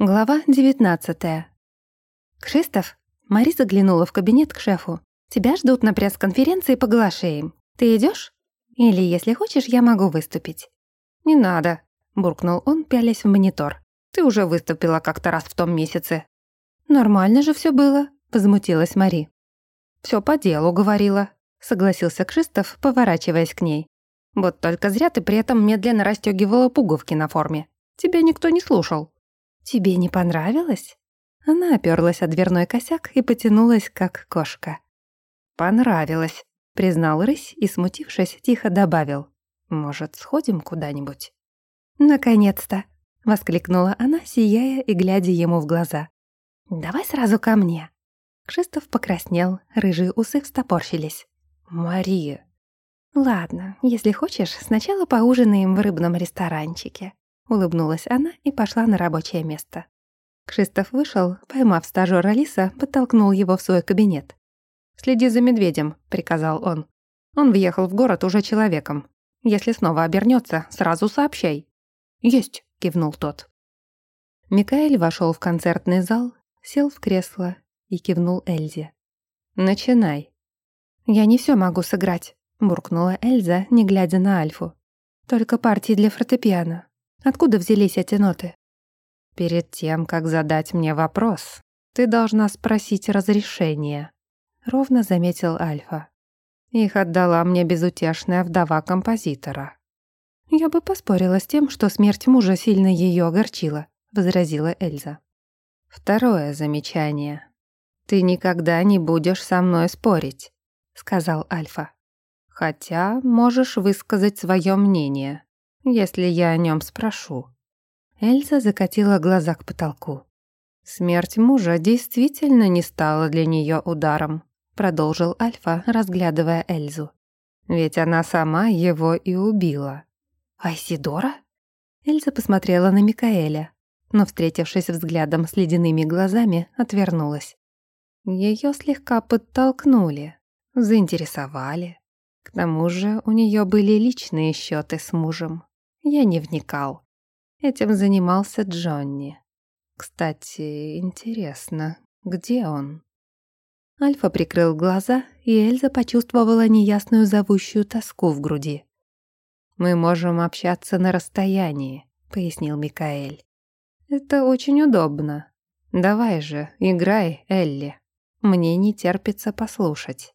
Глава 19 «Кшистов?» Мари заглянула в кабинет к шефу. «Тебя ждут на пресс-конференции по глашеям. Ты идешь? Или, если хочешь, я могу выступить». «Не надо», — буркнул он, пялясь в монитор. «Ты уже выступила как-то раз в том месяце». «Нормально же все было», — возмутилась Мари. Все по делу говорила», — согласился Кшистов, поворачиваясь к ней. «Вот только зря ты при этом медленно расстёгивала пуговки на форме. Тебя никто не слушал». «Тебе не понравилось?» Она оперлась о дверной косяк и потянулась, как кошка. «Понравилось», — признал рысь и, смутившись, тихо добавил. «Может, сходим куда-нибудь?» «Наконец-то!» — воскликнула она, сияя и глядя ему в глаза. «Давай сразу ко мне». Кшистов покраснел, рыжие усы встопорщились. «Мария!» «Ладно, если хочешь, сначала поужинаем в рыбном ресторанчике», Улыбнулась она и пошла на рабочее место. Кшистов вышел, поймав стажёра Лиса, подтолкнул его в свой кабинет. «Следи за медведем», — приказал он. «Он въехал в город уже человеком. Если снова обернется, сразу сообщай». «Есть», — кивнул тот. Микаэль вошел в концертный зал, сел в кресло и кивнул Эльзе. «Начинай». «Я не все могу сыграть», — буркнула Эльза, не глядя на Альфу. «Только партии для фортепиано. Откуда взялись эти ноты? Перед тем, как задать мне вопрос, ты должна спросить разрешение, ровно заметил Альфа. Их отдала мне безутешная вдова композитора. Я бы поспорила с тем, что смерть мужа сильно ее огорчила, возразила Эльза. Второе замечание. Ты никогда не будешь со мной спорить, сказал Альфа. Хотя можешь высказать свое мнение если я о нем спрошу». Эльза закатила глаза к потолку. «Смерть мужа действительно не стала для нее ударом», продолжил Альфа, разглядывая Эльзу. «Ведь она сама его и убила». «Айсидора?» Эльза посмотрела на Микаэля, но, встретившись взглядом с ледяными глазами, отвернулась. Ее слегка подтолкнули, заинтересовали. К тому же у нее были личные счеты с мужем. Я не вникал. Этим занимался Джонни. Кстати, интересно, где он? Альфа прикрыл глаза, и Эльза почувствовала неясную зовущую тоску в груди. «Мы можем общаться на расстоянии», — пояснил Микаэль. «Это очень удобно. Давай же, играй, Элли. Мне не терпится послушать».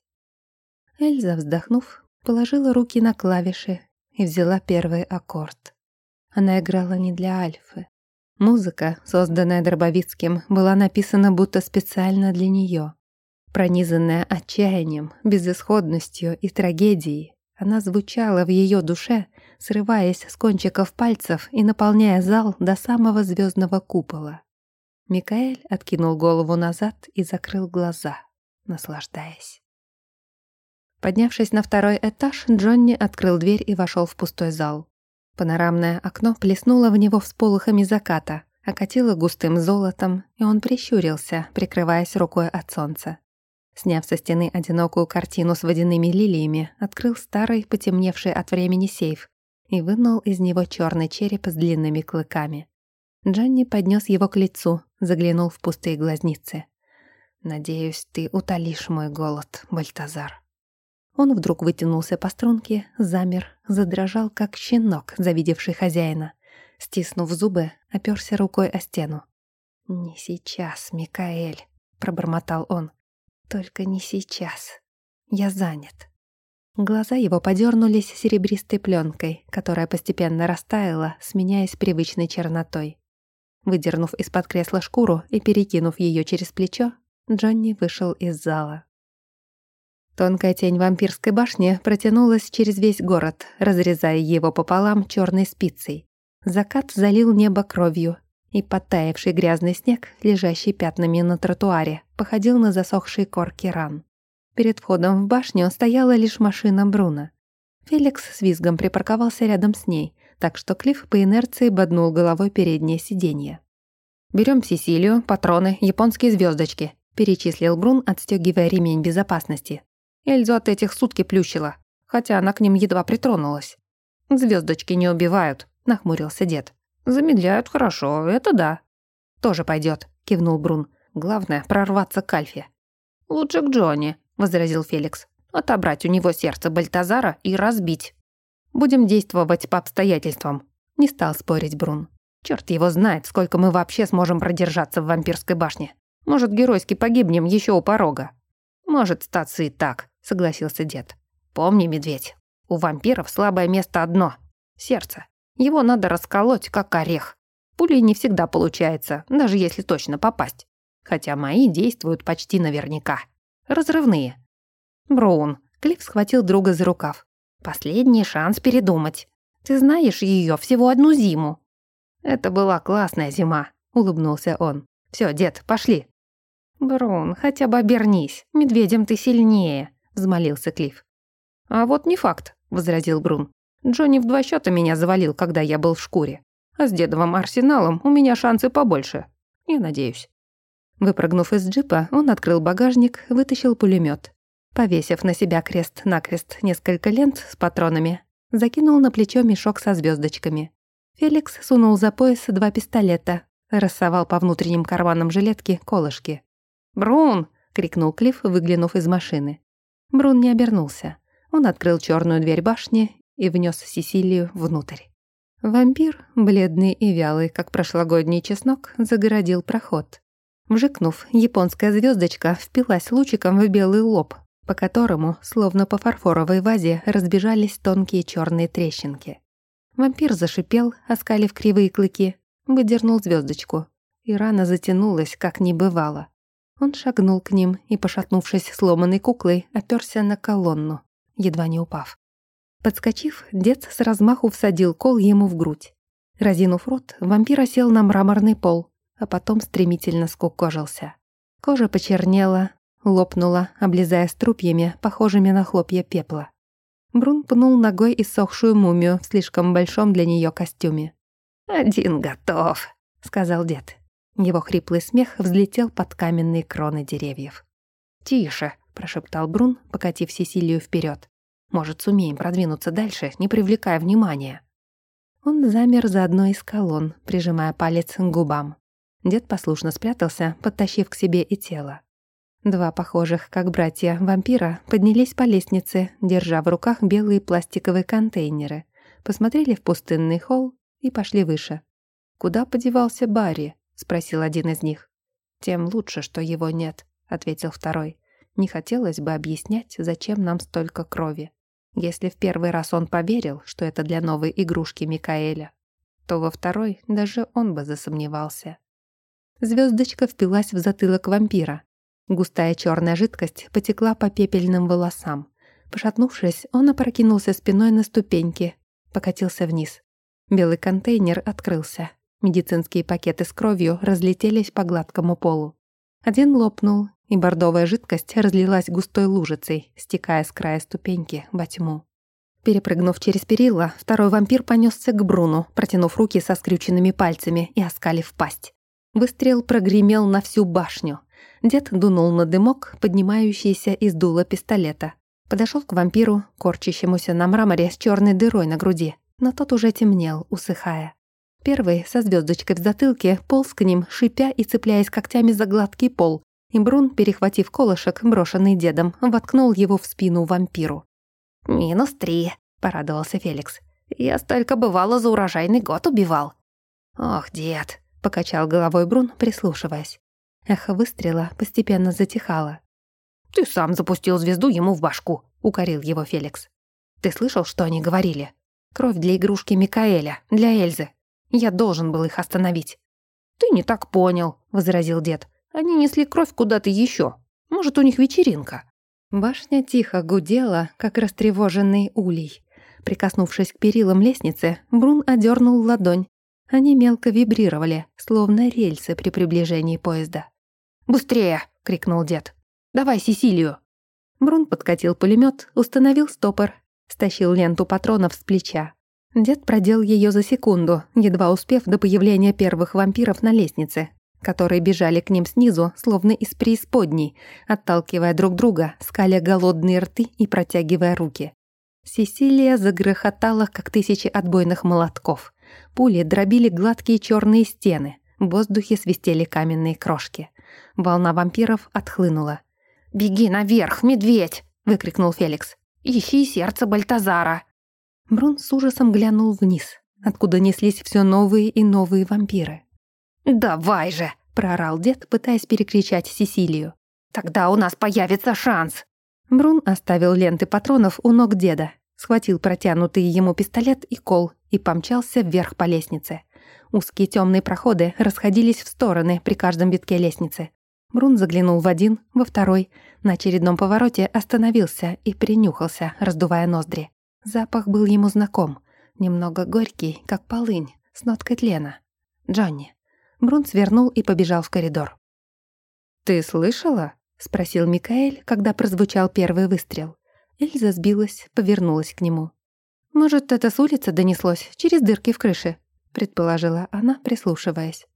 Эльза, вздохнув, положила руки на клавиши и взяла первый аккорд. Она играла не для Альфы. Музыка, созданная Дробовицким, была написана будто специально для нее. Пронизанная отчаянием, безысходностью и трагедией, она звучала в ее душе, срываясь с кончиков пальцев и наполняя зал до самого звездного купола. Микаэль откинул голову назад и закрыл глаза, наслаждаясь. Поднявшись на второй этаж, Джонни открыл дверь и вошел в пустой зал. Панорамное окно плеснуло в него всполохами заката, окатило густым золотом, и он прищурился, прикрываясь рукой от солнца. Сняв со стены одинокую картину с водяными лилиями, открыл старый, потемневший от времени сейф и вынул из него черный череп с длинными клыками. Джонни поднес его к лицу, заглянул в пустые глазницы. «Надеюсь, ты утолишь мой голод, Бальтазар». Он вдруг вытянулся по струнке, замер, задрожал, как щенок, завидевший хозяина. Стиснув зубы, оперся рукой о стену. «Не сейчас, Микаэль», — пробормотал он. «Только не сейчас. Я занят». Глаза его подернулись серебристой пленкой, которая постепенно растаяла, сменяясь привычной чернотой. Выдернув из-под кресла шкуру и перекинув ее через плечо, Джонни вышел из зала. Тонкая тень вампирской башни протянулась через весь город, разрезая его пополам черной спицей. Закат залил небо кровью, и подтаявший грязный снег, лежащий пятнами на тротуаре, походил на засохшие корки ран. Перед входом в башню стояла лишь машина Бруно. Феликс с визгом припарковался рядом с ней, так что Клифф по инерции боднул головой переднее сиденье. «Берем Сесилию, патроны, японские звездочки», перечислил Брун, отстегивая ремень безопасности. Эльзу от этих сутки плющила, хотя она к ним едва притронулась. «Звездочки не убивают», — нахмурился дед. «Замедляют хорошо, это да». «Тоже пойдет», — кивнул Брун. «Главное — прорваться к Альфе». «Лучше к Джонни», — возразил Феликс. «Отобрать у него сердце Бальтазара и разбить». «Будем действовать по обстоятельствам», — не стал спорить Брун. Черт его знает, сколько мы вообще сможем продержаться в вампирской башне. Может, геройски погибнем еще у порога. Может, статься и так, согласился дед. Помни, медведь, у вампиров слабое место одно — сердце. Его надо расколоть, как орех. Пулей не всегда получается, даже если точно попасть. Хотя мои действуют почти наверняка. Разрывные. Броун. Клифф схватил друга за рукав. Последний шанс передумать. Ты знаешь ее всего одну зиму. «Это была классная зима», — улыбнулся он. «Всё, дед, пошли». «Брун, хотя бы обернись, медведем ты сильнее», — взмолился Клифф. «А вот не факт», — возразил Брун. «Джонни в два счёта меня завалил, когда я был в шкуре. А с дедовым арсеналом у меня шансы побольше. Я надеюсь». Выпрыгнув из джипа, он открыл багажник, вытащил пулемёт. Повесив на себя крест-накрест несколько лент с патронами, закинул на плечо мешок со звёздочками. Феликс сунул за пояс два пистолета, рассовал по внутренним карманам жилетки колышки. «Брун!» — крикнул Клифф, выглянув из машины. Брун не обернулся. Он открыл черную дверь башни и внес Сесилию внутрь. Вампир, бледный и вялый, как прошлогодний чеснок, загородил проход. Вжикнув, японская звездочка впилась лучиком в белый лоб, по которому, словно по фарфоровой вазе, разбежались тонкие черные трещинки. Вампир зашипел, оскалив кривые клыки, выдернул звездочку, и рана затянулась, как не бывало. Он шагнул к ним и, пошатнувшись сломанной куклой, оперся на колонну, едва не упав. Подскочив, дед с размаху всадил кол ему в грудь. Разинув рот, вампир осел на мраморный пол, а потом стремительно скукожился. Кожа почернела, лопнула, облизая струпьями, похожими на хлопья пепла. Брун пнул ногой иссохшую мумию в слишком большом для нее костюме. «Один готов», — сказал дед. Его хриплый смех взлетел под каменные кроны деревьев. «Тише», — прошептал Брун, покатив Сесилию вперед. «Может, сумеем продвинуться дальше, не привлекая внимания». Он замер за одной из колонн, прижимая палец к губам. Дед послушно спрятался, подтащив к себе и тело. Два похожих, как братья вампира, поднялись по лестнице, держа в руках белые пластиковые контейнеры, посмотрели в пустынный холл и пошли выше. «Куда подевался Барри?» — спросил один из них. «Тем лучше, что его нет», — ответил второй. «Не хотелось бы объяснять, зачем нам столько крови. Если в первый раз он поверил, что это для новой игрушки Микаэля, то во второй даже он бы засомневался». Звездочка впилась в затылок вампира, Густая черная жидкость потекла по пепельным волосам. Пошатнувшись, он опрокинулся спиной на ступеньки, покатился вниз. Белый контейнер открылся. Медицинские пакеты с кровью разлетелись по гладкому полу. Один лопнул, и бордовая жидкость разлилась густой лужицей, стекая с края ступеньки во тьму. Перепрыгнув через перила, второй вампир понесся к Бруну, протянув руки со скрюченными пальцами и оскалив пасть. Выстрел прогремел на всю башню. Дед дунул на дымок, поднимающийся из дула пистолета. Подошел к вампиру, корчащемуся на мраморе с черной дырой на груди, но тот уже темнел, усыхая. Первый, со звездочкой в затылке, полз к ним, шипя и цепляясь когтями за гладкий пол, и Брун, перехватив колышек, брошенный дедом, воткнул его в спину вампиру. «Минус три», — порадовался Феликс. «Я столько бывало за урожайный год убивал». «Ох, дед», — покачал головой Брун, прислушиваясь. Эхо выстрела постепенно затихало. «Ты сам запустил звезду ему в башку», — укорил его Феликс. «Ты слышал, что они говорили? Кровь для игрушки Микаэля, для Эльзы. Я должен был их остановить». «Ты не так понял», — возразил дед. «Они несли кровь куда-то еще. Может, у них вечеринка». Башня тихо гудела, как растревоженный улей. Прикоснувшись к перилам лестницы, Брун одернул ладонь. Они мелко вибрировали, словно рельсы при приближении поезда. «Быстрее!» — крикнул дед. «Давай Сесилию!» Брун подкатил пулемет, установил стопор, стащил ленту патронов с плеча. Дед продел ее за секунду, едва успев до появления первых вампиров на лестнице, которые бежали к ним снизу, словно из преисподней, отталкивая друг друга, скаля голодные рты и протягивая руки. Сесилия загрохотала, как тысячи отбойных молотков. Пули дробили гладкие черные стены, В воздухе свистели каменные крошки. Волна вампиров отхлынула. «Беги наверх, медведь!» — выкрикнул Феликс. «Ищи сердце Бальтазара!» Брун с ужасом глянул вниз, откуда неслись все новые и новые вампиры. «Давай же!» — проорал дед, пытаясь перекричать Сесилию. «Тогда у нас появится шанс!» Брун оставил ленты патронов у ног деда, схватил протянутый ему пистолет и кол и помчался вверх по лестнице. Узкие темные проходы расходились в стороны при каждом витке лестницы. Брун заглянул в один, во второй, на очередном повороте остановился и принюхался, раздувая ноздри. Запах был ему знаком, немного горький, как полынь, с ноткой тлена. Джонни. Брун свернул и побежал в коридор. «Ты слышала?» — спросил Микаэль, когда прозвучал первый выстрел. Эльза сбилась, повернулась к нему. «Может, это с улицы донеслось, через дырки в крыше?» — предположила она, прислушиваясь.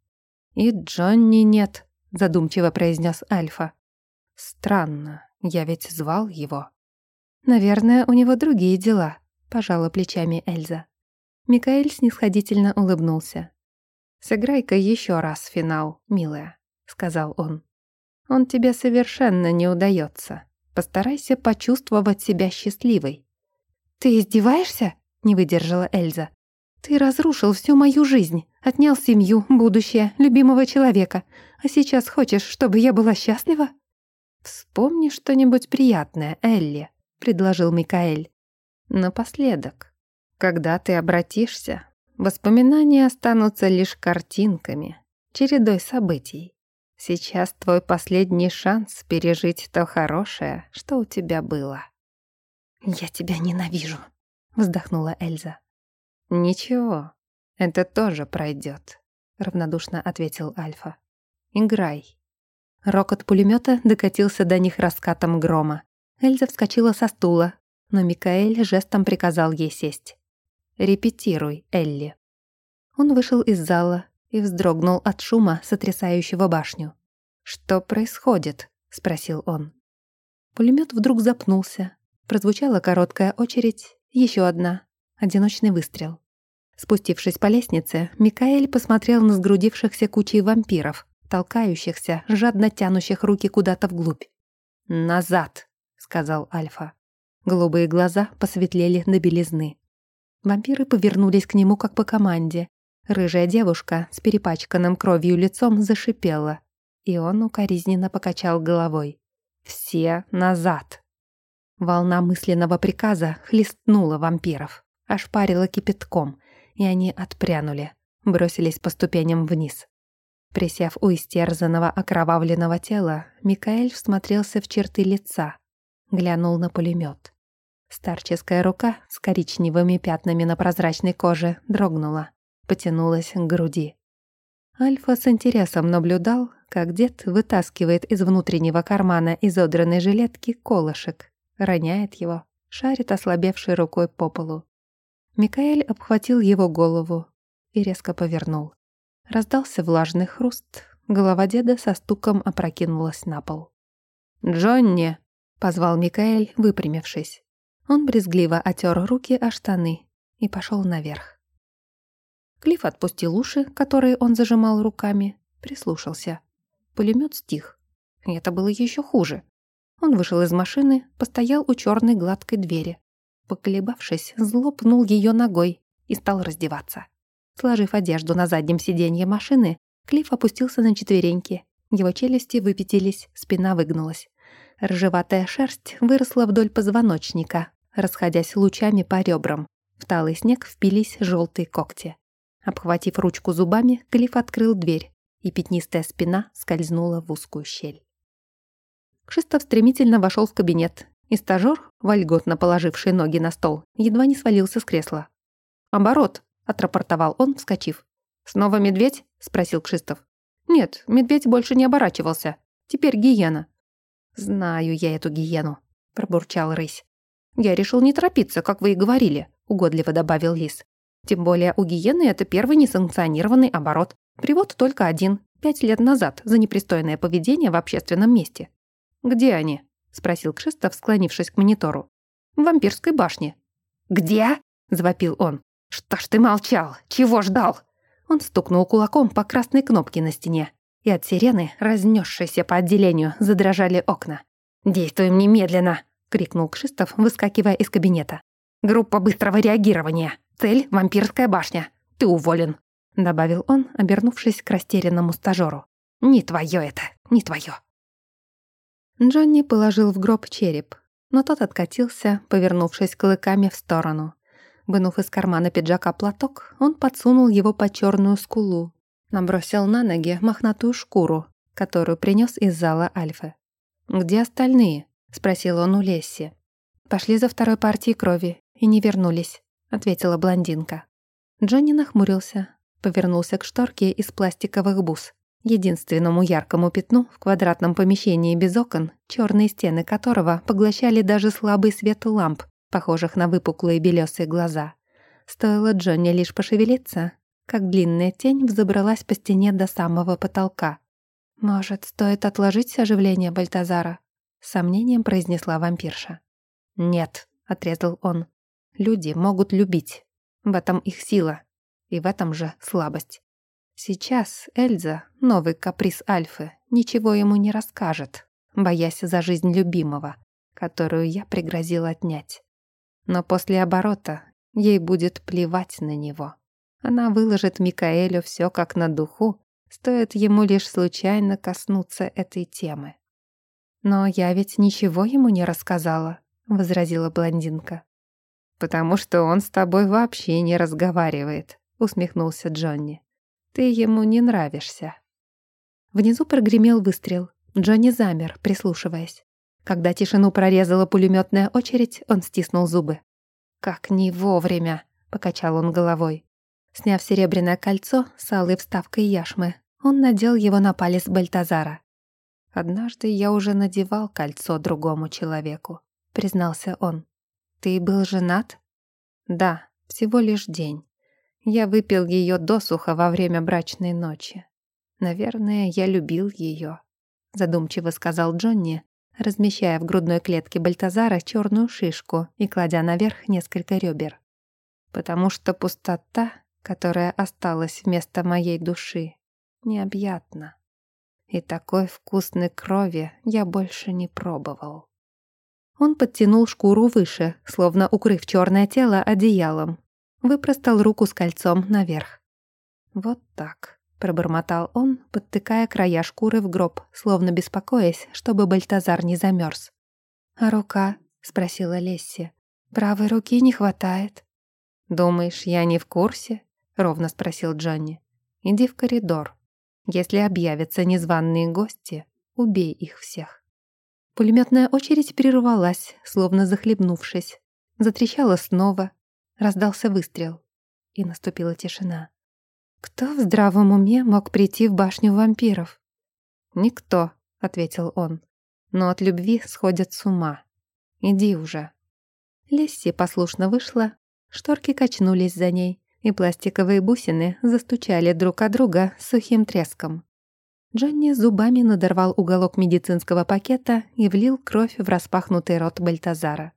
«И Джонни нет», — задумчиво произнес Альфа. «Странно, я ведь звал его». «Наверное, у него другие дела», — пожала плечами Эльза. Микаэль снисходительно улыбнулся. «Сыграй-ка еще раз финал, милая», — сказал он. «Он тебе совершенно не удается. Постарайся почувствовать себя счастливой». «Ты издеваешься?» — не выдержала Эльза. «Ты разрушил всю мою жизнь, отнял семью, будущее, любимого человека, а сейчас хочешь, чтобы я была счастлива?» «Вспомни что-нибудь приятное, Элли», — предложил Микаэль. «Напоследок, когда ты обратишься, воспоминания останутся лишь картинками, чередой событий. Сейчас твой последний шанс пережить то хорошее, что у тебя было». «Я тебя ненавижу», — вздохнула Эльза. «Ничего, это тоже пройдет», — равнодушно ответил Альфа. «Играй». Рокот пулемета докатился до них раскатом грома. Эльза вскочила со стула, но Микаэль жестом приказал ей сесть. «Репетируй, Элли». Он вышел из зала и вздрогнул от шума, сотрясающего башню. «Что происходит?» — спросил он. Пулемет вдруг запнулся. Прозвучала короткая очередь, еще одна, одиночный выстрел. Спустившись по лестнице, Микаэль посмотрел на сгрудившихся кучей вампиров, толкающихся, жадно тянущих руки куда-то вглубь. «Назад!» — сказал Альфа. Голубые глаза посветлели до белизны. Вампиры повернулись к нему как по команде. Рыжая девушка с перепачканным кровью лицом зашипела, и он укоризненно покачал головой. «Все назад!» Волна мысленного приказа хлестнула вампиров, ошпарила кипятком, и они отпрянули, бросились по ступеням вниз. Присев у истерзанного окровавленного тела, Микаэль всмотрелся в черты лица, глянул на пулемет. Старческая рука с коричневыми пятнами на прозрачной коже дрогнула, потянулась к груди. Альфа с интересом наблюдал, как дед вытаскивает из внутреннего кармана изодранной жилетки колышек, роняет его, шарит ослабевшей рукой по полу. Микаэль обхватил его голову и резко повернул. Раздался влажный хруст, голова деда со стуком опрокинулась на пол. «Джонни!» — позвал Микаэль, выпрямившись. Он брезгливо отер руки о штаны и пошел наверх. Клифф отпустил уши, которые он зажимал руками, прислушался. Пулемет стих. И это было еще хуже. Он вышел из машины, постоял у черной гладкой двери. Поколебавшись, зло пнул ее ногой и стал раздеваться. Сложив одежду на заднем сиденье машины, Клифф опустился на четвереньки. Его челюсти выпятились, спина выгнулась. Ржеватая шерсть выросла вдоль позвоночника, расходясь лучами по ребрам. В талый снег впились желтые когти. Обхватив ручку зубами, Клифф открыл дверь, и пятнистая спина скользнула в узкую щель. Кшистов стремительно вошел в кабинет и стажёр, вольготно положивший ноги на стол, едва не свалился с кресла. «Оборот», — отрапортовал он, вскочив. «Снова медведь?» — спросил Кшистов. «Нет, медведь больше не оборачивался. Теперь гиена». «Знаю я эту гиену», — пробурчал рысь. «Я решил не торопиться, как вы и говорили», — угодливо добавил лис. «Тем более у гиены это первый несанкционированный оборот. Привод только один, пять лет назад, за непристойное поведение в общественном месте». «Где они?» спросил Кшистов, склонившись к монитору. «В вампирской башне». «Где?» — завопил он. «Что ж ты молчал? Чего ждал?» Он стукнул кулаком по красной кнопке на стене, и от сирены, разнесшейся по отделению, задрожали окна. «Действуем немедленно!» — крикнул Кшистов, выскакивая из кабинета. «Группа быстрого реагирования. Цель — вампирская башня. Ты уволен», — добавил он, обернувшись к растерянному стажёру. «Не твоё это, не твоё». Джонни положил в гроб череп, но тот откатился, повернувшись клыками в сторону. Вынув из кармана пиджака платок, он подсунул его под черную скулу, набросил на ноги мохнатую шкуру, которую принес из зала Альфы. «Где остальные?» — спросил он у Лесси. «Пошли за второй партией крови и не вернулись», — ответила блондинка. Джонни нахмурился, повернулся к шторке из пластиковых бус, единственному яркому пятну в квадратном помещении без окон, черные стены которого поглощали даже слабый свет ламп, похожих на выпуклые белесые глаза. Стоило Джонни лишь пошевелиться, как длинная тень взобралась по стене до самого потолка. «Может, стоит отложить оживление Бальтазара?» — сомнением произнесла вампирша. «Нет», — отрезал он. «Люди могут любить. В этом их сила. И в этом же слабость. Сейчас Эльза, новый каприз Альфы, ничего ему не расскажет, боясь за жизнь любимого, которую я пригрозил отнять. Но после оборота ей будет плевать на него. Она выложит Микаэлю все как на духу, стоит ему лишь случайно коснуться этой темы. «Но я ведь ничего ему не рассказала», — возразила блондинка. «Потому что он с тобой вообще не разговаривает», — усмехнулся Джонни. «Ты ему не нравишься». Внизу прогремел выстрел. Джонни замер, прислушиваясь. Когда тишину прорезала пулеметная очередь, он стиснул зубы. «Как не вовремя!» — покачал он головой. Сняв серебряное кольцо с алой вставкой яшмы, он надел его на палец Бальтазара. «Однажды я уже надевал кольцо другому человеку», — признался он. «Ты был женат?» «Да, всего лишь день. Я выпил ее досуха во время брачной ночи. Наверное, я любил ее», — задумчиво сказал Джонни, размещая в грудной клетке Бальтазара черную шишку и кладя наверх несколько ребер. «Потому что пустота которая осталась вместо моей души, необъятна. И такой вкусной крови я больше не пробовал. Он подтянул шкуру выше, словно укрыв черное тело одеялом. Выпростал руку с кольцом наверх. «Вот так», — пробормотал он, подтыкая края шкуры в гроб, словно беспокоясь, чтобы Бальтазар не замерз. «А рука?» — спросила Лесси. «Правой руки не хватает». «Думаешь, я не в курсе?» Ровно спросил Джонни. Иди в коридор. Если объявятся незваные гости, убей их всех. Пулеметная очередь прервалась, словно захлебнувшись. Затрещала снова, раздался выстрел, и наступила тишина. Кто в здравом уме мог прийти в башню вампиров? Никто, ответил он. Но от любви сходят с ума. Иди уже. Лесси послушно вышла, шторки качнулись за ней, и пластиковые бусины застучали друг от друга сухим треском. Джонни зубами надорвал уголок медицинского пакета и влил кровь в распахнутый рот Бальтазара.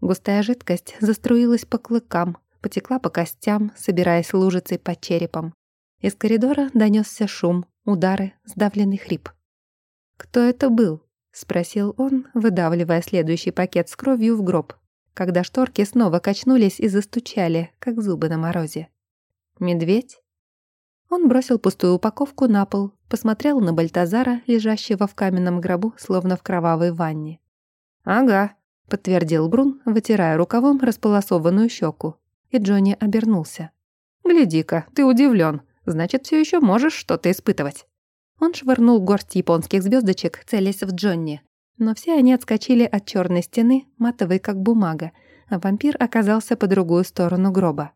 Густая жидкость заструилась по клыкам, потекла по костям, собираясь лужицей под черепом. Из коридора донесся шум, удары, сдавленный хрип. «Кто это был?» — спросил он, выдавливая следующий пакет с кровью в гроб когда шторки снова качнулись и застучали, как зубы на морозе. «Медведь?» Он бросил пустую упаковку на пол, посмотрел на Бальтазара, лежащего в каменном гробу, словно в кровавой ванне. «Ага», — подтвердил Брун, вытирая рукавом располосованную щеку. И Джонни обернулся. «Гляди-ка, ты удивлен. Значит, все еще можешь что-то испытывать». Он швырнул горсть японских звездочек, целясь в Джонни, но все они отскочили от черной стены, матовой как бумага, а вампир оказался по другую сторону гроба.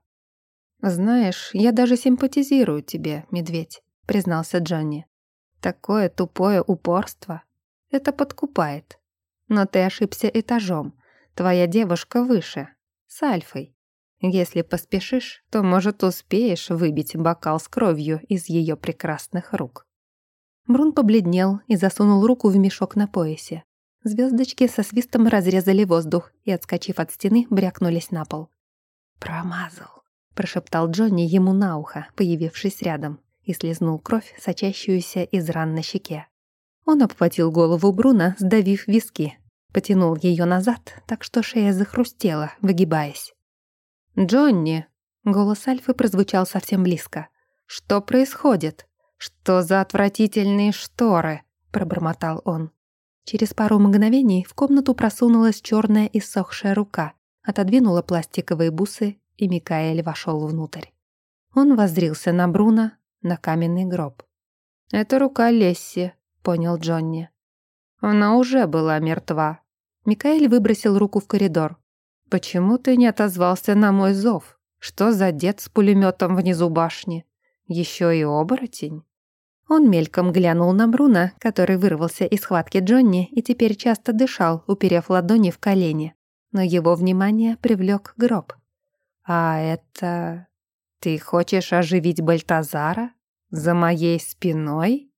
«Знаешь, я даже симпатизирую тебе, медведь», — признался Джонни. «Такое тупое упорство. Это подкупает. Но ты ошибся этажом. Твоя девушка выше, с Альфой. Если поспешишь, то, может, успеешь выбить бокал с кровью из ее прекрасных рук». Брун побледнел и засунул руку в мешок на поясе. Звездочки со свистом разрезали воздух и, отскочив от стены, брякнулись на пол. «Промазал», — прошептал Джонни ему на ухо, появившись рядом, и слезнул кровь, сочащуюся из ран на щеке. Он обхватил голову Бруна, сдавив виски, потянул ее назад, так что шея захрустела, выгибаясь. «Джонни!» — голос Альфы прозвучал совсем близко. «Что происходит? Что за отвратительные шторы?» — пробормотал он. Через пару мгновений в комнату просунулась черная иссохшая рука, отодвинула пластиковые бусы и Микаэль вошел внутрь. Он воззрился на Бруно, на каменный гроб. «Это рука Лесси», — понял Джонни. «Она уже была мертва». Микаэль выбросил руку в коридор. «Почему ты не отозвался на мой зов? Что за дед с пулеметом внизу башни? Еще и оборотень?» Он мельком глянул на Бруно, который вырвался из схватки Джонни и теперь часто дышал, уперев ладони в колени. Но его внимание привлек гроб. «А это... Ты хочешь оживить Бальтазара? За моей спиной?»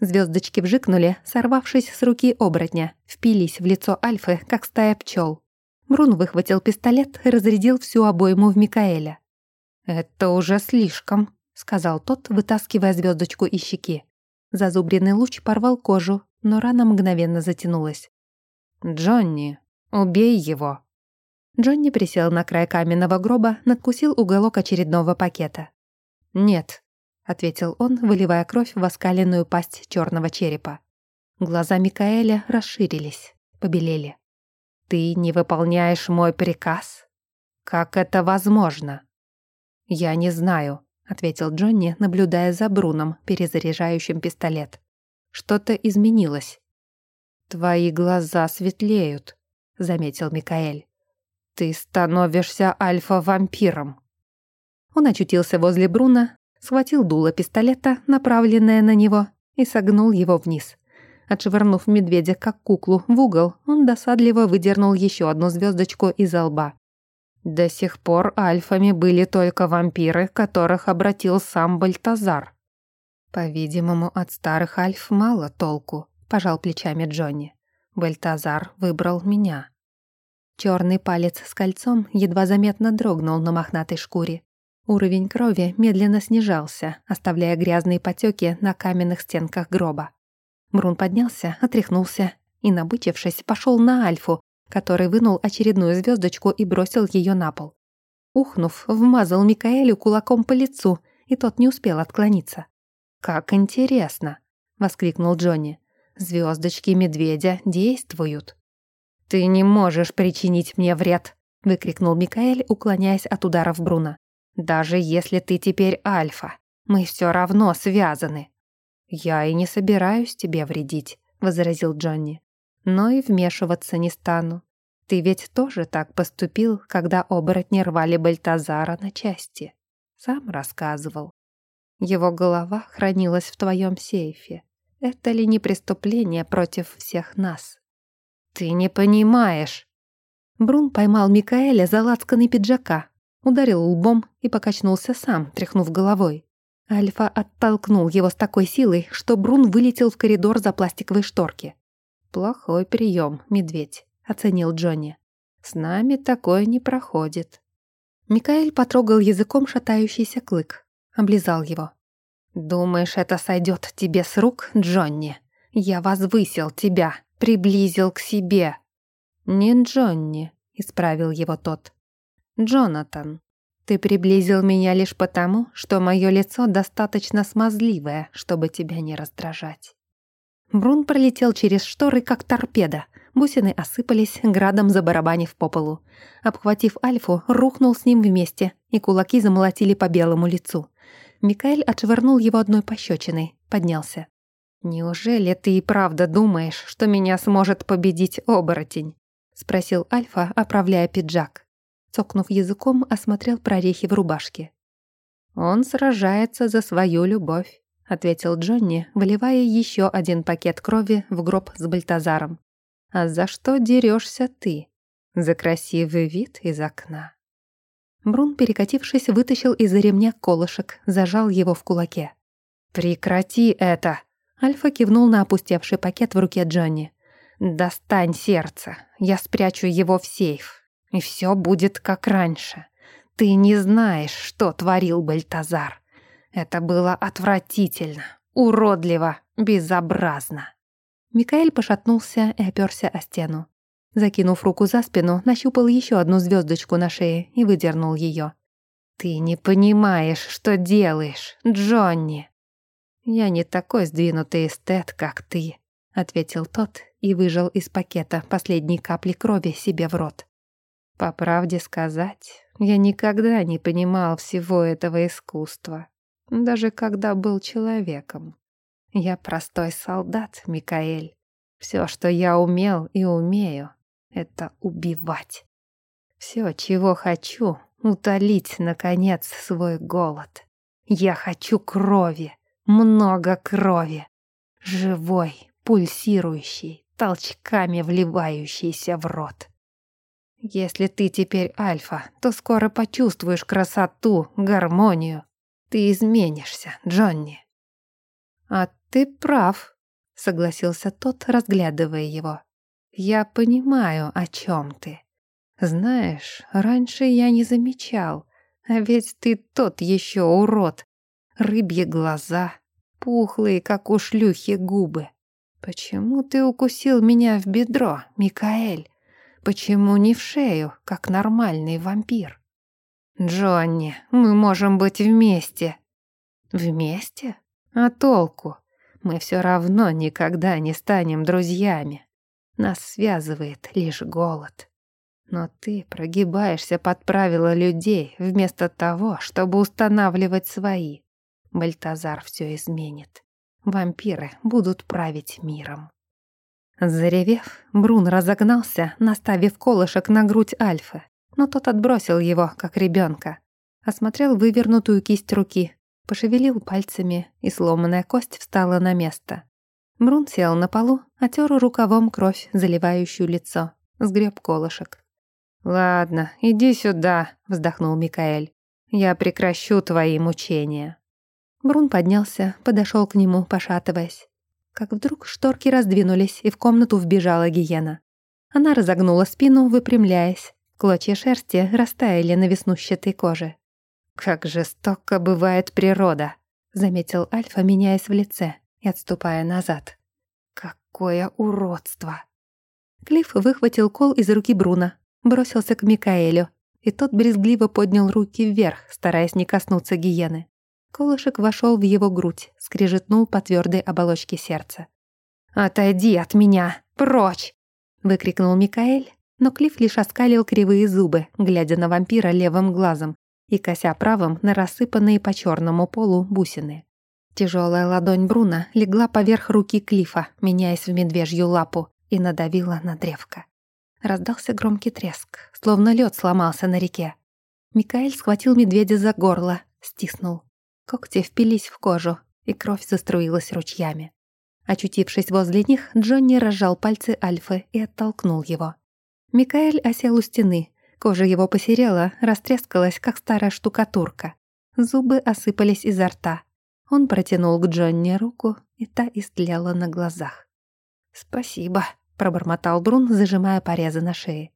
Звездочки вжикнули, сорвавшись с руки оборотня, впились в лицо Альфы, как стая пчел. Брун выхватил пистолет и разрядил всю обойму в Микаэля. «Это уже слишком», — сказал тот, вытаскивая звездочку из щеки. Зазубренный луч порвал кожу, но рана мгновенно затянулась. «Джонни, убей его!» Джонни присел на край каменного гроба, надкусил уголок очередного пакета. «Нет», — ответил он, выливая кровь в оскаленную пасть черного черепа. Глаза Микаэля расширились, побелели. «Ты не выполняешь мой приказ? Как это возможно?» «Я не знаю», — ответил Джонни, наблюдая за Бруном, перезаряжающим пистолет. «Что-то изменилось». «Твои глаза светлеют», — заметил Микаэль. «Ты становишься альфа-вампиром». Он очутился возле Бруна, схватил дуло пистолета, направленное на него, и согнул его вниз. Отшвырнув медведя как куклу в угол, он досадливо выдернул еще одну звездочку из лба. До сих пор альфами были только вампиры, которых обратил сам Бальтазар. По-видимому, от старых альф мало толку, пожал плечами Джонни. Бальтазар выбрал меня. Черный палец с кольцом едва заметно дрогнул на мохнатой шкуре. Уровень крови медленно снижался, оставляя грязные потеки на каменных стенках гроба. Брун поднялся, отряхнулся и, набычившись, пошел на Альфу, который вынул очередную звездочку и бросил ее на пол. Ухнув, вмазал Микаэлю кулаком по лицу, и тот не успел отклониться. «Как интересно!» — воскликнул Джонни. Звездочки медведя действуют». «Ты не можешь причинить мне вред!» — выкрикнул Микаэль, уклоняясь от ударов Бруна. «Даже если ты теперь альфа, мы все равно связаны». «Я и не собираюсь тебе вредить», — возразил Джонни. «Но и вмешиваться не стану. Ты ведь тоже так поступил, когда оборотни рвали Бальтазара на части. Сам рассказывал. Его голова хранилась в твоем сейфе. Это ли не преступление против всех нас?» «Ты не понимаешь!» Брун поймал Микаэля за лацканы пиджака, ударил лбом и покачнулся сам, тряхнув головой. Альфа оттолкнул его с такой силой, что Брун вылетел в коридор за пластиковой шторки. «Плохой прием, медведь», — оценил Джонни. «С нами такое не проходит». Микаэль потрогал языком шатающийся клык, облизал его. «Думаешь, это сойдет тебе с рук, Джонни? Я возвысил тебя, приблизил к себе». «Не Джонни», — исправил его тот. «Джонатан, ты приблизил меня лишь потому, что мое лицо достаточно смазливое, чтобы тебя не раздражать». Брун пролетел через шторы, как торпеда. Бусины осыпались, градом забарабанив по полу. Обхватив Альфу, рухнул с ним вместе, и кулаки замолотили по белому лицу. Микаэль отшвырнул его одной пощечиной, поднялся. «Неужели ты и правда думаешь, что меня сможет победить оборотень?» — спросил Альфа, оправляя пиджак. Цокнув языком, осмотрел прорехи в рубашке. «Он сражается за свою любовь», — ответил Джонни, выливая еще один пакет крови в гроб с Бальтазаром. «А за что дерешься ты? За красивый вид из окна». Брун, перекатившись, вытащил из-за ремня колышек, зажал его в кулаке. «Прекрати это!» Альфа кивнул на опустевший пакет в руке Джонни. «Достань сердце, я спрячу его в сейф, и все будет как раньше. ты не знаешь, что творил Бальтазар. Это было отвратительно, уродливо, безобразно. Микаэль пошатнулся и оперся о стену. Закинув руку за спину, нащупал еще одну звездочку на шее и выдернул ее. «Ты не понимаешь, что делаешь, Джонни!» «Я не такой сдвинутый эстет, как ты», — ответил тот и выжал из пакета последние капли крови себе в рот. «По правде сказать, я никогда не понимал всего этого искусства, даже когда был человеком. Я простой солдат, Микаэль. Все, что я умел и умею, это убивать. Все, чего хочу, утолить, наконец, свой голод. Я хочу крови, много крови. Живой, пульсирующий, толчками вливающийся в рот. Если ты теперь альфа, то скоро почувствуешь красоту, гармонию. Ты изменишься, Джонни. А ты прав, согласился тот, разглядывая его. Я понимаю, о чем ты. Знаешь, раньше я не замечал, а ведь ты тот еще урод. Рыбьи глаза, пухлые, как у шлюхи, губы. Почему ты укусил меня в бедро, Микаэль? Почему не в шею, как нормальный вампир? Джонни, мы можем быть вместе. Вместе? А толку? Мы все равно никогда не станем друзьями. Нас связывает лишь голод. Но ты прогибаешься под правила людей вместо того, чтобы устанавливать свои. Бальтазар все изменит. Вампиры будут править миром. Заревев, Брун разогнался, наставив колышек на грудь Альфы, но тот отбросил его, как ребенка. Осмотрел вывернутую кисть руки, пошевелил пальцами, и сломанная кость встала на место. Брун сел на полу, отер рукавом кровь, заливающую лицо, сгреб колышек. «Ладно, иди сюда», — вздохнул Микаэль. «Я прекращу твои мучения». Брун поднялся, подошел к нему, пошатываясь как вдруг шторки раздвинулись, и в комнату вбежала гиена. Она разогнула спину, выпрямляясь. Клочья шерсти растаяли на веснущатой коже. «Как жестоко бывает природа», — заметил Альфа, меняясь в лице и отступая назад. «Какое уродство!» Клифф выхватил кол из руки Бруна, бросился к Микаэлю, и тот брезгливо поднял руки вверх, стараясь не коснуться гиены. Колышек вошел в его грудь, скрежетнул по твердой оболочке сердца. «Отойди от меня! Прочь!» — выкрикнул Микаэль, но Клифф лишь оскалил кривые зубы, глядя на вампира левым глазом и кося правым на рассыпанные по черному полу бусины. Тяжелая ладонь Бруна легла поверх руки Клифа, меняясь в медвежью лапу, и надавила на древко. Раздался громкий треск, словно лед сломался на реке. Микаэль схватил медведя за горло, стиснул. Когти впились в кожу, и кровь заструилась ручьями. Очутившись возле них, Джонни разжал пальцы Альфы и оттолкнул его. Микаэль осел у стены, кожа его посерела, растрескалась, как старая штукатурка. Зубы осыпались изо рта. Он протянул к Джонни руку, и та истлела на глазах. «Спасибо», — пробормотал Брун, зажимая порезы на шее.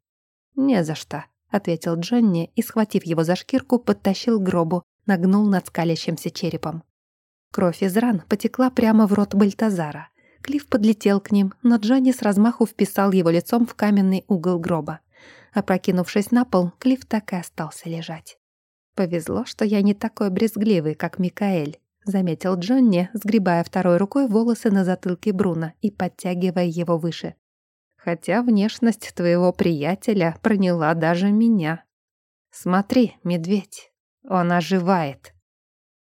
«Не за что», — ответил Джонни и, схватив его за шкирку, подтащил к гробу, нагнул над скалящимся черепом. Кровь из ран потекла прямо в рот Бальтазара. Клифф подлетел к ним, но Джонни с размаху вписал его лицом в каменный угол гроба. Опрокинувшись на пол, Клифф так и остался лежать. «Повезло, что я не такой брезгливый, как Микаэль», заметил Джонни, сгребая второй рукой волосы на затылке Бруна и подтягивая его выше. «Хотя внешность твоего приятеля проняла даже меня. Смотри, медведь, он оживает.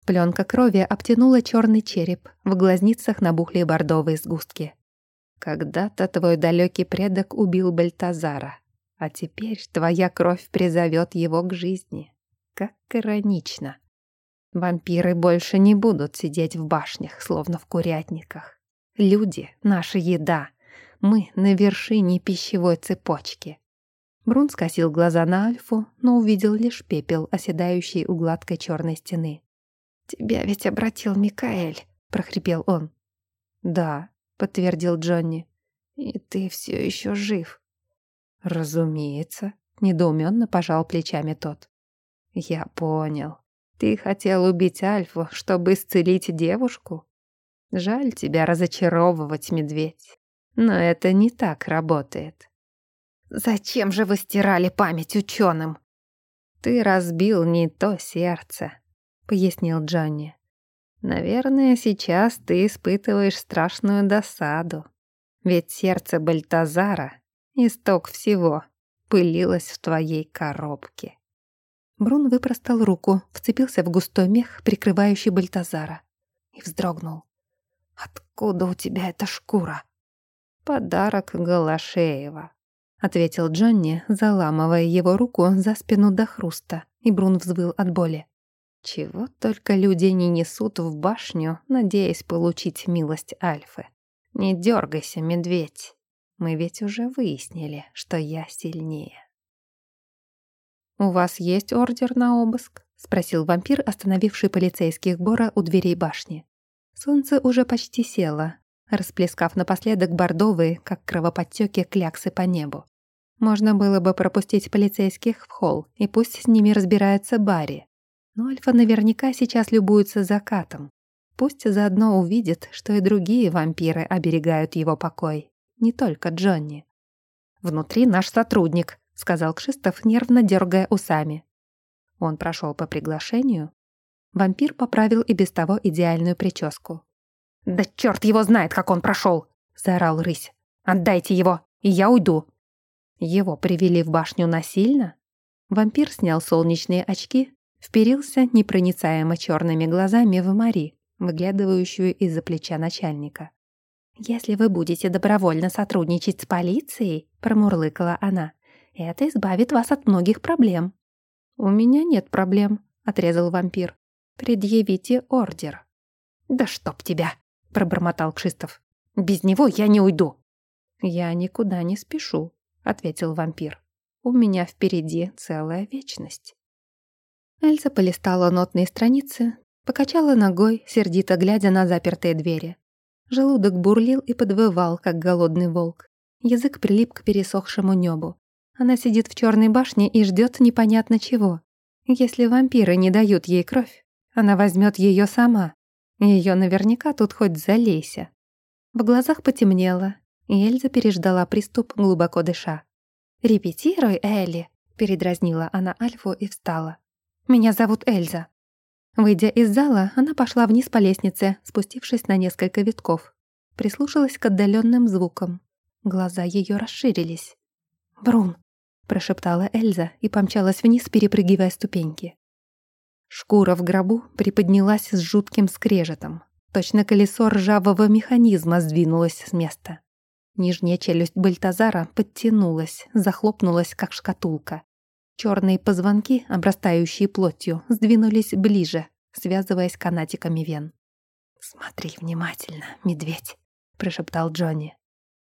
Пленка крови обтянула черный череп, в глазницах набухли бордовые сгустки. Когда-то твой далекий предок убил Бальтазара, а теперь твоя кровь призовет его к жизни. Как иронично. Вампиры больше не будут сидеть в башнях, словно в курятниках. Люди — наша еда. Мы на вершине пищевой цепочки. Брун скосил глаза на Альфу, но увидел лишь пепел, оседающий у гладкой черной стены. «Тебя ведь обратил Микаэль», — прохрипел он. «Да», — подтвердил Джонни. «И ты все еще жив». «Разумеется», — недоуменно пожал плечами тот. Я понял. Ты хотел убить Альфу, чтобы исцелить девушку? Жаль тебя разочаровывать, медведь. Но это не так работает. Зачем же вы стирали память ученым? Ты разбил не то сердце, пояснил Джонни. Наверное, сейчас ты испытываешь страшную досаду. Ведь сердце Бальтазара, исток всего, пылилось в твоей коробке. Брун выпростал руку, вцепился в густой мех, прикрывающий Бальтазара, и вздрогнул. «Откуда у тебя эта шкура?» «Подарок Галашеева», — ответил Джонни, заламывая его руку за спину до хруста, и Брун взвыл от боли. Чего только люди не несут в башню, надеясь получить милость Альфы. Не дергайся, медведь. Мы ведь уже выяснили, что я сильнее. «У вас есть ордер на обыск?» — спросил вампир, остановивший полицейских Бора у дверей башни. Солнце уже почти село, расплескав напоследок бордовые, как кровоподтёки, кляксы по небу. Можно было бы пропустить полицейских в холл, и пусть с ними разбирается Барри. Но Альфа наверняка сейчас любуется закатом. Пусть заодно увидит, что и другие вампиры оберегают его покой, не только Джонни. «Внутри наш сотрудник», — сказал Кшистов, нервно дергая усами. Он прошел по приглашению. Вампир поправил и без того идеальную прическу. «Да черт его знает, как он прошел!» — заорал рысь. «Отдайте его, и я уйду!» Его привели в башню насильно? Вампир снял солнечные очки, вперился непроницаемо черными глазами в Мари, выглядывающую из-за плеча начальника. «Если вы будете добровольно сотрудничать с полицией», — промурлыкала она, — «это избавит вас от многих проблем». «У меня нет проблем», — отрезал вампир. «Предъявите ордер». «Да чтоб тебя!» — пробормотал Кшистов. «Без него я не уйду». «Я никуда не спешу», — ответил вампир. «У меня впереди целая вечность». Эльза полистала нотные страницы, покачала ногой, сердито глядя на запертые двери. Желудок бурлил и подвывал, как голодный волк. Язык прилип к пересохшему небу. Она сидит в черной башне и ждет непонятно чего. Если вампиры не дают ей кровь, она возьмет ее сама. Ее наверняка тут хоть залейся. В глазах потемнело, и Эльза переждала приступ, глубоко дыша. «Репетируй, Элли», — передразнила она Альфу и встала. Меня зовут Эльза». Выйдя из зала, она пошла вниз по лестнице, спустившись на несколько витков. Прислушалась к отдаленным звукам. Глаза ее расширились. «Брун», — прошептала Эльза и помчалась вниз, перепрыгивая ступеньки. Шкура в гробу приподнялась с жутким скрежетом. Точно колесо ржавого механизма сдвинулось с места. Нижняя челюсть Бальтазара подтянулась, захлопнулась, как шкатулка. Черные позвонки, обрастающие плотью, сдвинулись ближе, связываясь канатиками вен. «Смотри внимательно, медведь», — прошептал Джонни.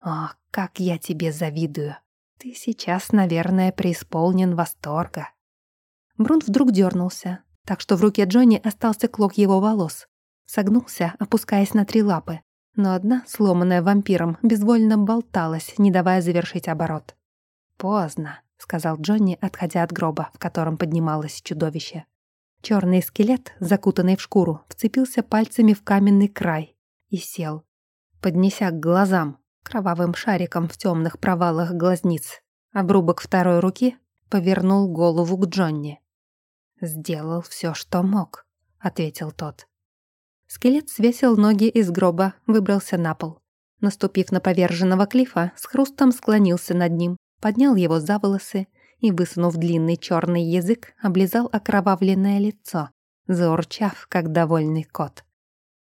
«О, как я тебе завидую! Ты сейчас, наверное, преисполнен восторга». Брун вдруг дернулся, так что в руке Джонни остался клок его волос. Согнулся, опускаясь на три лапы, но одна, сломанная вампиром, безвольно болталась, не давая завершить оборот. Поздно сказал Джонни, отходя от гроба, в котором поднималось чудовище. Черный скелет, закутанный в шкуру, вцепился пальцами в каменный край и сел, поднеся к глазам, кровавым шариком в темных провалах глазниц. Обрубок второй руки повернул голову к Джонни. «Сделал все, что мог», — ответил тот. Скелет свесил ноги из гроба, выбрался на пол. Наступив на поверженного клифа, с хрустом склонился над ним, поднял его за волосы и, высунув длинный черный язык, облизал окровавленное лицо, заурчав, как довольный кот.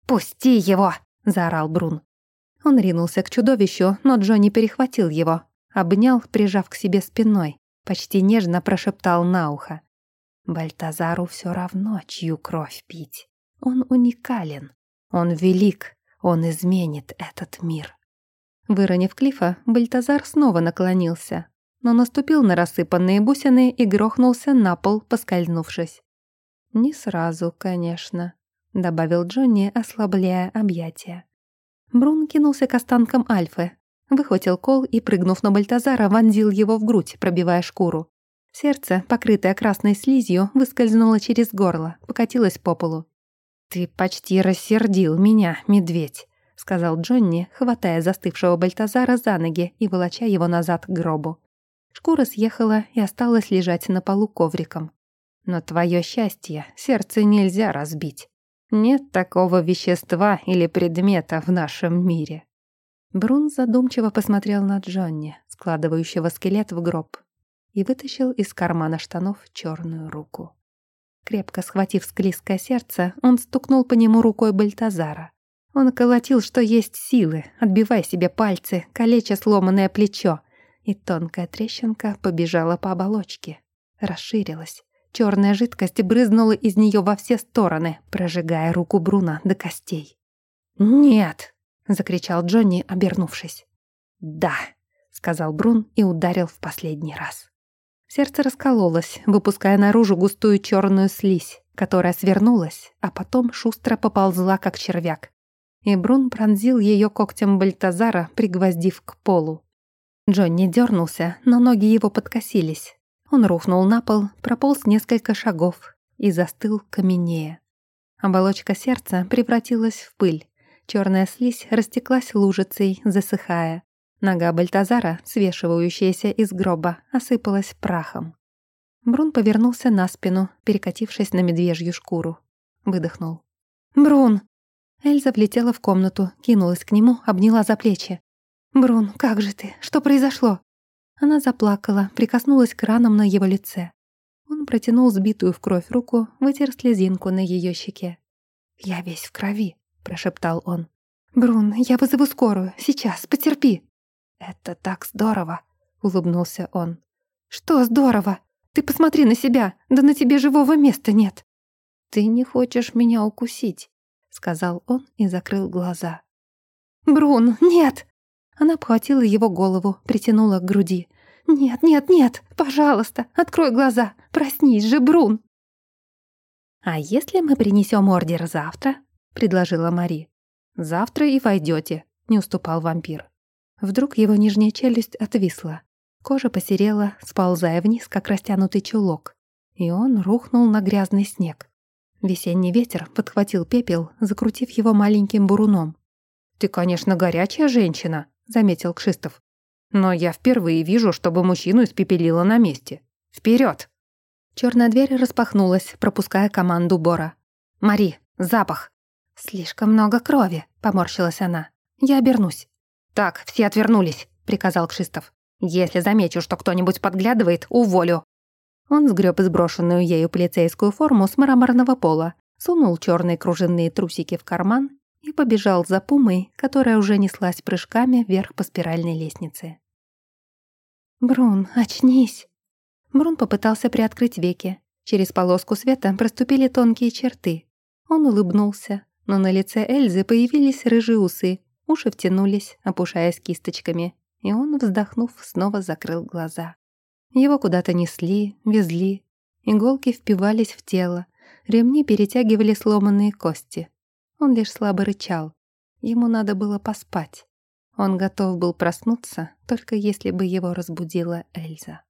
«Пусти его!» — заорал Брун. Он ринулся к чудовищу, но Джонни перехватил его, обнял, прижав к себе спиной, почти нежно прошептал на ухо. «Бальтазару все равно, чью кровь пить. Он уникален, он велик, он изменит этот мир». Выронив Клифа, Бальтазар снова наклонился, но наступил на рассыпанные бусины и грохнулся на пол, поскользнувшись. «Не сразу, конечно», — добавил Джонни, ослабляя объятия. Брун кинулся к останкам Альфы, выхватил кол и, прыгнув на Бальтазара, вонзил его в грудь, пробивая шкуру. Сердце, покрытое красной слизью, выскользнуло через горло, покатилось по полу. «Ты почти рассердил меня, медведь», — сказал Джонни, хватая застывшего Бальтазара за ноги и волоча его назад к гробу. Шкура съехала и осталась лежать на полу ковриком. «Но твое счастье сердце нельзя разбить. Нет такого вещества или предмета в нашем мире». Брун задумчиво посмотрел на Джонни, складывающего скелет в гроб, и вытащил из кармана штанов черную руку. Крепко схватив склизкое сердце, он стукнул по нему рукой Бальтазара. Он колотил, что есть силы, отбивая себе пальцы, калеча сломанное плечо, и тонкая трещинка побежала по оболочке, расширилась. Черная жидкость брызнула из нее во все стороны, прожигая руку Бруна до костей. «Нет!» закричал Джонни, обернувшись. «Да», — сказал Брун и ударил в последний раз. Сердце раскололось, выпуская наружу густую черную слизь, которая свернулась, а потом шустро поползла, как червяк. И Брун пронзил ее когтем Бальтазара, пригвоздив к полу. Джонни дернулся, но ноги его подкосились. Он рухнул на пол, прополз несколько шагов и застыл каменея. Оболочка сердца превратилась в пыль, Черная слизь растеклась лужицей, засыхая. Нога Бальтазара, свешивающаяся из гроба, осыпалась прахом. Брун повернулся на спину, перекатившись на медвежью шкуру. Выдохнул. «Брун!» Эльза влетела в комнату, кинулась к нему, обняла за плечи. «Брун, как же ты? Что произошло?» Она заплакала, прикоснулась к ранам на его лице. Он протянул сбитую в кровь руку, вытер слезинку на ее щеке. «Я весь в крови», — прошептал он. «Брун, я вызову скорую. Сейчас, потерпи». «Это так здорово», — улыбнулся он. «Что здорово? Ты посмотри на себя, да на тебе живого места нет». «Ты не хочешь меня укусить», — сказал он и закрыл глаза. «Брун, нет!» Она обхватила его голову, притянула к груди. «Нет, нет, нет! Пожалуйста, открой глаза! Проснись же, Брун!» «А если мы принесем ордер завтра?» — предложила Мари. «Завтра и войдете», — не уступал вампир. Вдруг его нижняя челюсть отвисла. Кожа посерела, сползая вниз, как растянутый чулок. И он рухнул на грязный снег. Весенний ветер подхватил пепел, закрутив его маленьким буруном. «Ты, конечно, горячая женщина», — заметил Кшистов. «Но я впервые вижу, чтобы мужчину испепелило на месте. Вперед! Черная дверь распахнулась, пропуская команду Бора. «Мари, запах!» «Слишком много крови», — поморщилась она. «Я обернусь». «Так, все отвернулись», — приказал Кшистов. «Если замечу, что кто-нибудь подглядывает, уволю». Он сгреб сброшенную ею полицейскую форму с мраморного пола, сунул черные кружевные трусики в карман и побежал за пумой, которая уже неслась прыжками вверх по спиральной лестнице. «Брун, очнись!» Брун попытался приоткрыть веки. Через полоску света проступили тонкие черты. Он улыбнулся, но на лице Эльзы появились рыжие усы, уши втянулись, опушаясь кисточками, и он, вздохнув, снова закрыл глаза. Его куда-то несли, везли, иголки впивались в тело, ремни перетягивали сломанные кости. Он лишь слабо рычал. Ему надо было поспать. Он готов был проснуться, только если бы его разбудила Эльза.